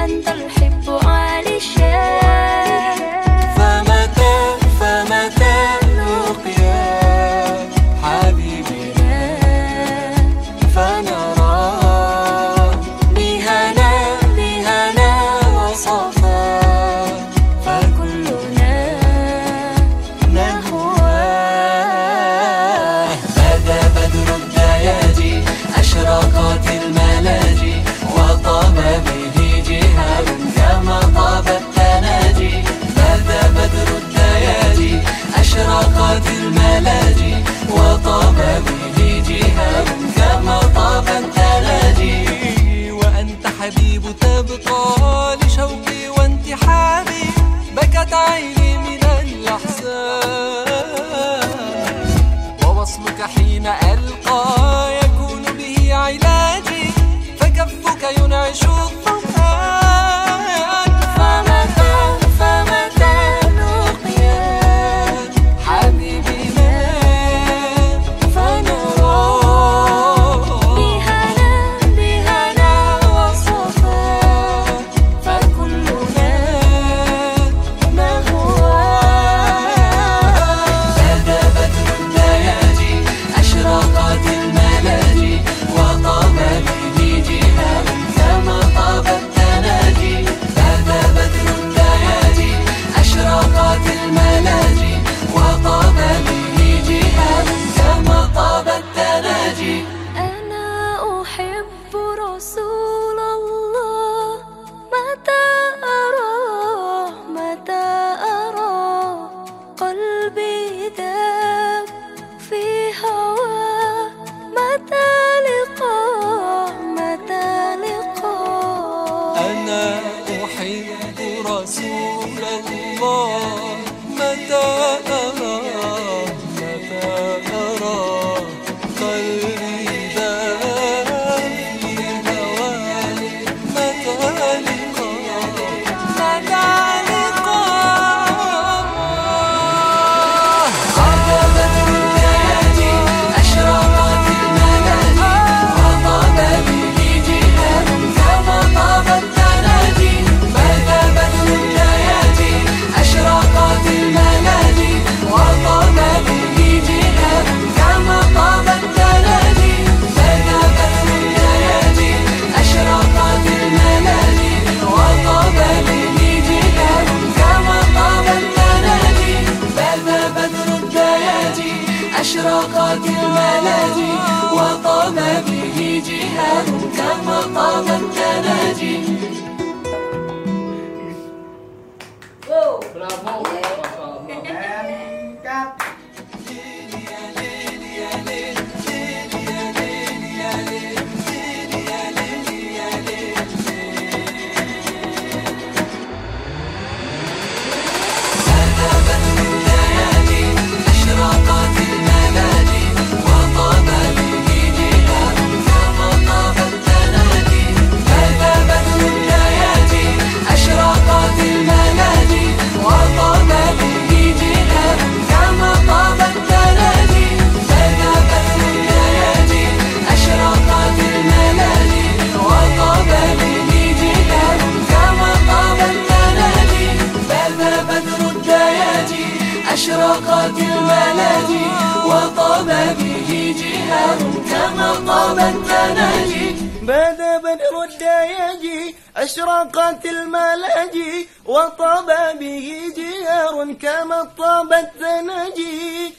وأنت الحب عالي الشام. بكت عيني من الأحزان. ووصلك حين ألقى يكون به علاجي فكفك ينعش الظمآن أشرقت الملاجي وطاب به جهاد كما طاب التناجي. بدا بدر الدياجي. أشرقت الملاجي وطاب به جهاد كما طاب التناجي. أنا أحب رسول الله. متى أراه متى أراه قلبي داب في هواه؟ متى لقاه متى لقاه أنا أحب رسول الله. متى أرى أشرقت الملاجي وطاب به جهاد كما طاب التناجي And طاب التناجي بدا بدر الدياجي أشرقت الملاجي وطاب به جيار كما طاب التناجي